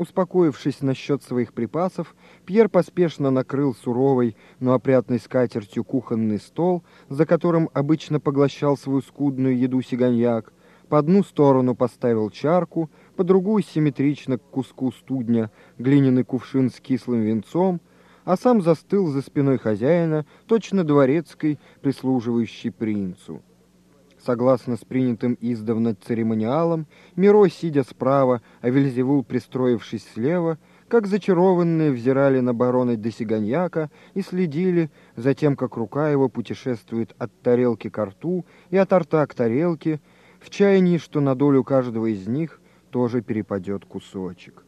Успокоившись насчет своих припасов, Пьер поспешно накрыл суровой, но опрятной скатертью кухонный стол, за которым обычно поглощал свою скудную еду сиганьяк, по одну сторону поставил чарку, по другую симметрично к куску студня глиняный кувшин с кислым венцом, а сам застыл за спиной хозяина, точно дворецкой, прислуживающей принцу. Согласно с принятым издавна церемониалом, Миро, сидя справа, а Вельзевул, пристроившись слева, как зачарованные взирали на барона де Сиганьяка и следили за тем, как рука его путешествует от тарелки к рту и от рта к тарелке, в чаянии, что на долю каждого из них тоже перепадет кусочек.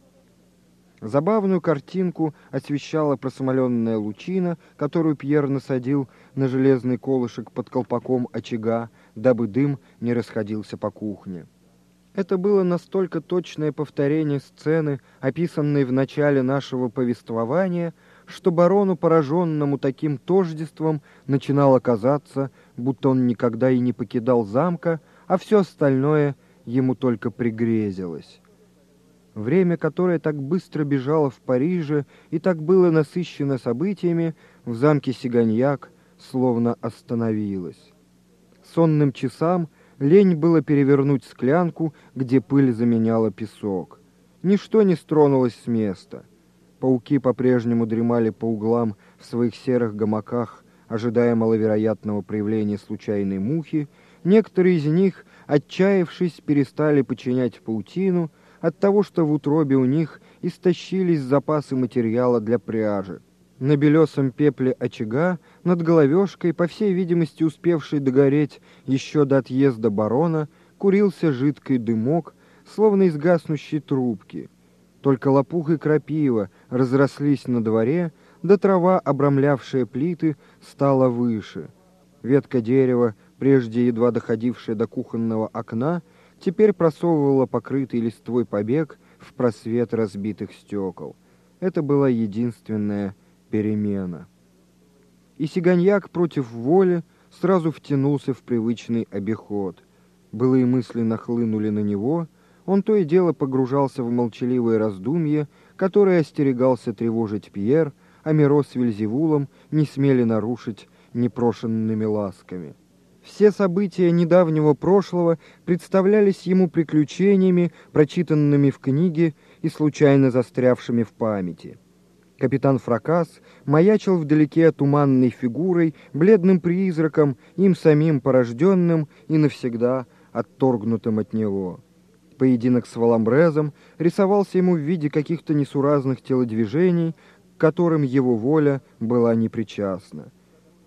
Забавную картинку освещала просмоленная лучина, которую Пьер насадил на железный колышек под колпаком очага, дабы дым не расходился по кухне. Это было настолько точное повторение сцены, описанной в начале нашего повествования, что барону, пораженному таким тождеством, начинало казаться, будто он никогда и не покидал замка, а все остальное ему только пригрезилось. Время, которое так быстро бежало в Париже и так было насыщено событиями, в замке Сиганьяк словно остановилось. Сонным часам лень было перевернуть склянку, где пыль заменяла песок. Ничто не стронулось с места. Пауки по-прежнему дремали по углам в своих серых гамаках, ожидая маловероятного проявления случайной мухи. Некоторые из них, отчаявшись, перестали подчинять паутину — от того, что в утробе у них истощились запасы материала для пряжи. На белесом пепле очага, над головешкой, по всей видимости успевшей догореть еще до отъезда барона, курился жидкий дымок, словно из гаснущей трубки. Только лопух и крапива разрослись на дворе, да трава, обрамлявшая плиты, стала выше. Ветка дерева, прежде едва доходившая до кухонного окна, теперь просовывала покрытый листвой побег в просвет разбитых стекол. Это была единственная перемена. И сиганьяк против воли сразу втянулся в привычный обиход. Былые мысли нахлынули на него, он то и дело погружался в молчаливое раздумье, которое остерегался тревожить Пьер, а Миро с Вельзевулом не смели нарушить непрошенными ласками. Все события недавнего прошлого представлялись ему приключениями, прочитанными в книге и случайно застрявшими в памяти. Капитан Фракас маячил вдалеке туманной фигурой, бледным призраком, им самим порожденным и навсегда отторгнутым от него. Поединок с Валамбрезом рисовался ему в виде каких-то несуразных телодвижений, к которым его воля была непричастна.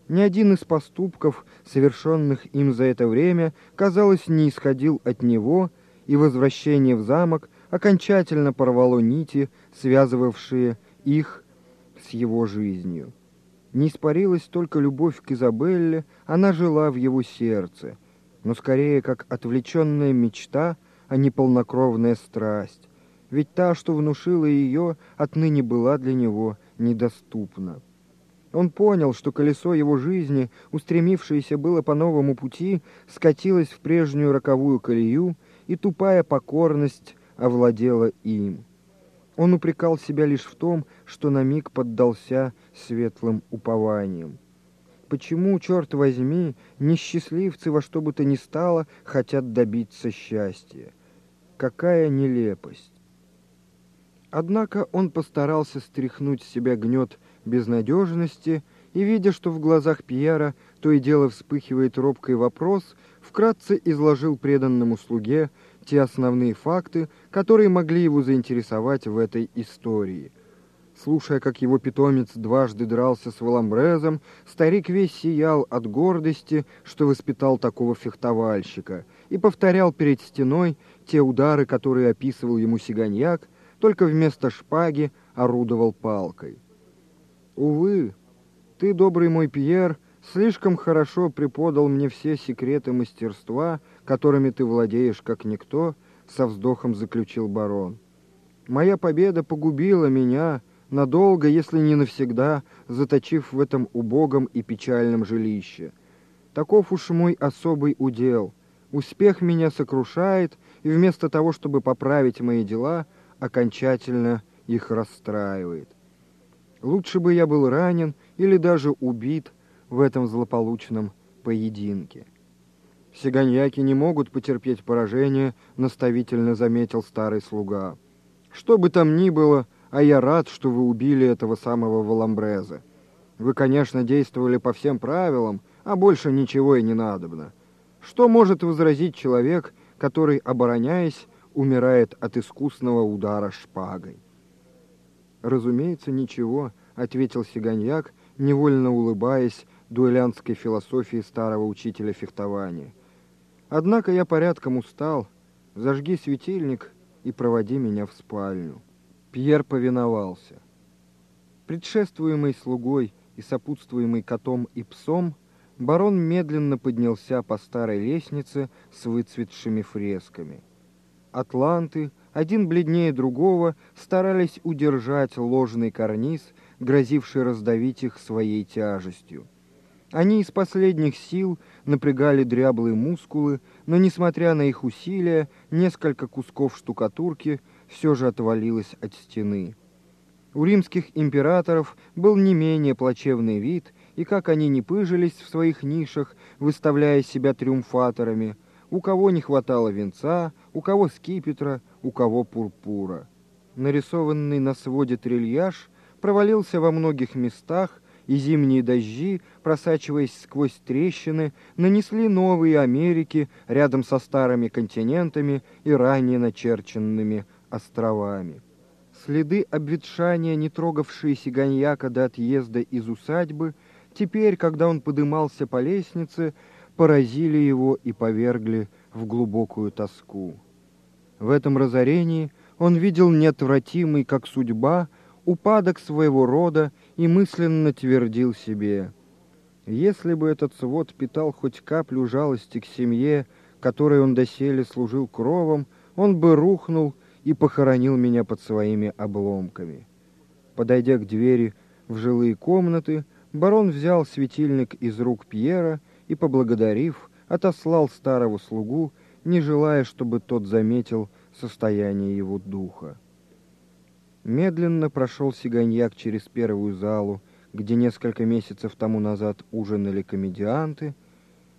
Ни один из поступков, совершенных им за это время, казалось, не исходил от него, и возвращение в замок окончательно порвало нити, связывавшие их с его жизнью. Не испарилась только любовь к Изабелле, она жила в его сердце, но скорее как отвлеченная мечта, а не полнокровная страсть, ведь та, что внушила ее, отныне была для него недоступна. Он понял, что колесо его жизни, устремившееся было по новому пути, скатилось в прежнюю роковую колею, и тупая покорность овладела им. Он упрекал себя лишь в том, что на миг поддался светлым упованием. Почему, черт возьми, несчастливцы во что бы то ни стало хотят добиться счастья? Какая нелепость! Однако он постарался стряхнуть с себя гнет безнадежности и, видя, что в глазах Пьера то и дело вспыхивает робкий вопрос, вкратце изложил преданному слуге те основные факты, которые могли его заинтересовать в этой истории. Слушая, как его питомец дважды дрался с Валамбрезом, старик весь сиял от гордости, что воспитал такого фехтовальщика, и повторял перед стеной те удары, которые описывал ему Сиганьяк, только вместо шпаги орудовал палкой. Увы, ты, добрый мой Пьер, слишком хорошо преподал мне все секреты мастерства, которыми ты владеешь как никто, со вздохом заключил барон. Моя победа погубила меня, надолго, если не навсегда, заточив в этом убогом и печальном жилище. Таков уж мой особый удел. Успех меня сокрушает, и вместо того, чтобы поправить мои дела, окончательно их расстраивает. Лучше бы я был ранен или даже убит в этом злополучном поединке. Сиганьяки не могут потерпеть поражение, наставительно заметил старый слуга. Что бы там ни было, а я рад, что вы убили этого самого Валамбреза. Вы, конечно, действовали по всем правилам, а больше ничего и не надобно. Что может возразить человек, который, обороняясь, умирает от искусного удара шпагой? «Разумеется, ничего», — ответил Сиганьяк, невольно улыбаясь дуэлянтской философии старого учителя фехтования. «Однако я порядком устал. Зажги светильник и проводи меня в спальню». Пьер повиновался. Предшествуемый слугой и сопутствуемый котом и псом, барон медленно поднялся по старой лестнице с выцветшими фресками. Атланты, один бледнее другого, старались удержать ложный карниз, грозивший раздавить их своей тяжестью. Они из последних сил напрягали дряблые мускулы, но, несмотря на их усилия, несколько кусков штукатурки все же отвалилось от стены. У римских императоров был не менее плачевный вид, и как они не пыжились в своих нишах, выставляя себя триумфаторами, у кого не хватало венца, у кого скипетра, у кого пурпура. Нарисованный на своде трильяж провалился во многих местах, и зимние дожди, просачиваясь сквозь трещины, нанесли новые Америки рядом со старыми континентами и ранее начерченными островами. Следы обветшания, не трогавшие Сиганьяка до отъезда из усадьбы, теперь, когда он подымался по лестнице, поразили его и повергли в глубокую тоску. В этом разорении он видел неотвратимый, как судьба, упадок своего рода и мысленно твердил себе, если бы этот свод питал хоть каплю жалости к семье, которой он доселе служил кровом, он бы рухнул и похоронил меня под своими обломками. Подойдя к двери в жилые комнаты, барон взял светильник из рук Пьера и, поблагодарив, отослал старого слугу, не желая, чтобы тот заметил состояние его духа. Медленно прошел Сиганьяк через первую залу, где несколько месяцев тому назад ужинали комедианты.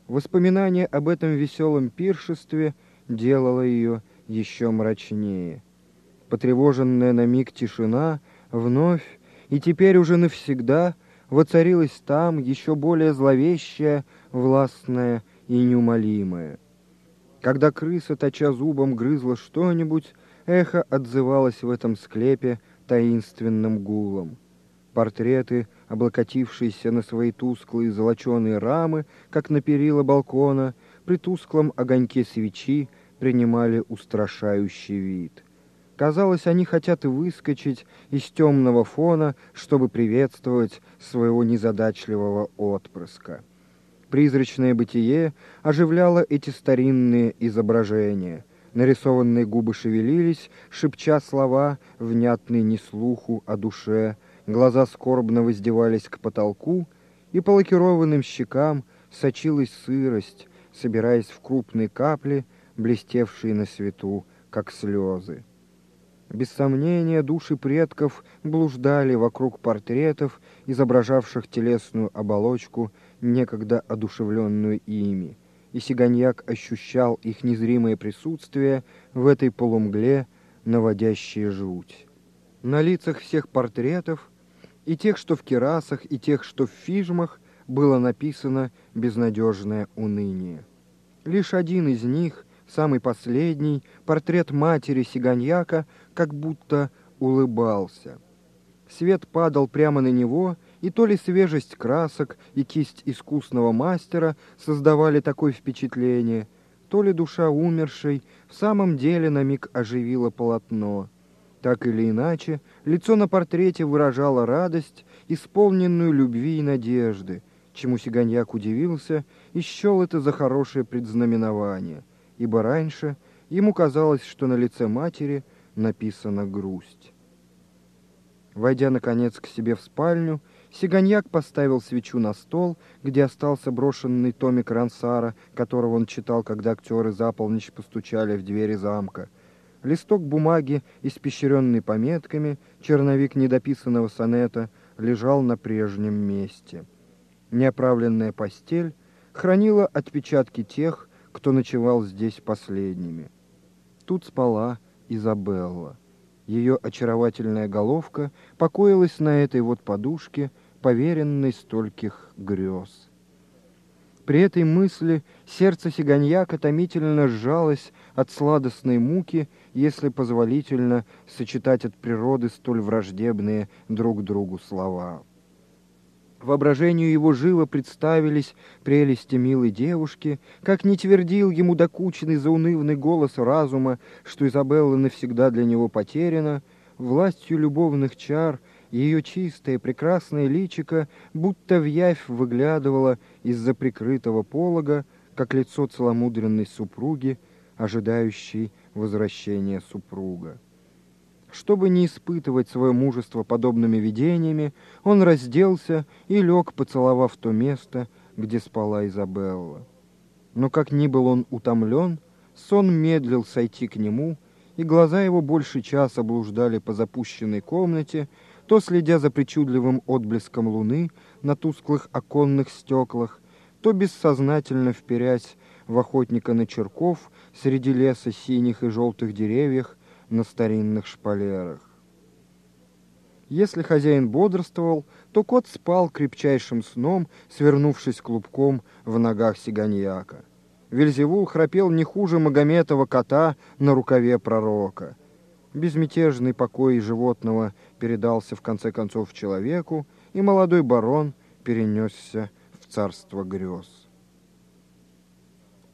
Воспоминание об этом веселом пиршестве делало ее еще мрачнее. Потревоженная на миг тишина вновь и теперь уже навсегда воцарилась там еще более зловещая, властная и неумолимая. Когда крыса, точа зубом, грызла что-нибудь, эхо отзывалось в этом склепе таинственным гулом. Портреты, облокотившиеся на свои тусклые золоченые рамы, как на перила балкона, при тусклом огоньке свечи принимали устрашающий вид. Казалось, они хотят выскочить из темного фона, чтобы приветствовать своего незадачливого отпрыска. Призрачное бытие оживляло эти старинные изображения. Нарисованные губы шевелились, шепча слова, внятные не слуху, а душе. Глаза скорбно воздевались к потолку, и по лакированным щекам сочилась сырость, собираясь в крупные капли — блестевшие на свету, как слезы. Без сомнения, души предков блуждали вокруг портретов, изображавших телесную оболочку, некогда одушевленную ими, и Сиганьяк ощущал их незримое присутствие в этой полумгле, наводящей жуть. На лицах всех портретов, и тех, что в керасах, и тех, что в фижмах, было написано безнадежное уныние. Лишь один из них, самый последний, портрет матери Сиганьяка, как будто улыбался. Свет падал прямо на него, и то ли свежесть красок и кисть искусного мастера создавали такое впечатление, то ли душа умершей в самом деле на миг оживила полотно. Так или иначе, лицо на портрете выражало радость, исполненную любви и надежды, чему Сиганьяк удивился и счел это за хорошее предзнаменование — ибо раньше ему казалось, что на лице матери написана грусть. Войдя, наконец, к себе в спальню, Сиганьяк поставил свечу на стол, где остался брошенный томик Рансара, которого он читал, когда актеры за полночь постучали в двери замка. Листок бумаги, испещренный пометками, черновик недописанного сонета, лежал на прежнем месте. Неоправленная постель хранила отпечатки тех, кто ночевал здесь последними. Тут спала Изабелла. Ее очаровательная головка покоилась на этой вот подушке, поверенной стольких грез. При этой мысли сердце сиганьяка томительно сжалось от сладостной муки, если позволительно сочетать от природы столь враждебные друг другу слова. Воображению его живо представились прелести милой девушки, как не твердил ему докучный заунывный голос разума, что Изабелла навсегда для него потеряна, властью любовных чар ее чистое прекрасное личико будто в явь выглядывало из-за прикрытого полога, как лицо целомудренной супруги, ожидающей возвращения супруга. Чтобы не испытывать свое мужество подобными видениями, он разделся и лег, поцеловав то место, где спала Изабелла. Но как ни был он утомлен, сон медлил сойти к нему, и глаза его больше часа блуждали по запущенной комнате, то следя за причудливым отблеском луны на тусклых оконных стеклах, то бессознательно вперясь в охотника на черков среди леса синих и желтых деревьев, на старинных шпалерах. Если хозяин бодрствовал, то кот спал крепчайшим сном, свернувшись клубком в ногах сиганьяка. Вельзевул храпел не хуже Магометова кота на рукаве пророка. Безмятежный покой животного передался в конце концов человеку, и молодой барон перенесся в царство грез.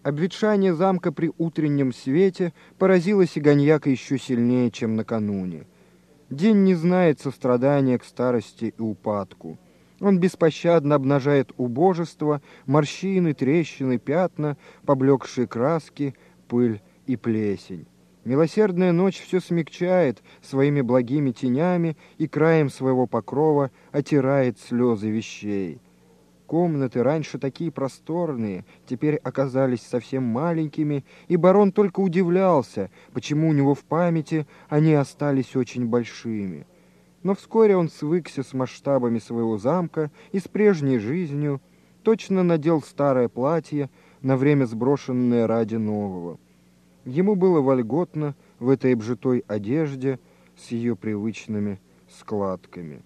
Обветшание замка при утреннем свете поразило Сиганьяка еще сильнее, чем накануне. День не знает сострадания к старости и упадку. Он беспощадно обнажает убожество, морщины, трещины, пятна, поблекшие краски, пыль и плесень. Милосердная ночь все смягчает своими благими тенями и краем своего покрова отирает слезы вещей. Комнаты, раньше такие просторные, теперь оказались совсем маленькими, и барон только удивлялся, почему у него в памяти они остались очень большими. Но вскоре он свыкся с масштабами своего замка и с прежней жизнью, точно надел старое платье, на время сброшенное ради нового. Ему было вольготно в этой обжитой одежде с ее привычными складками.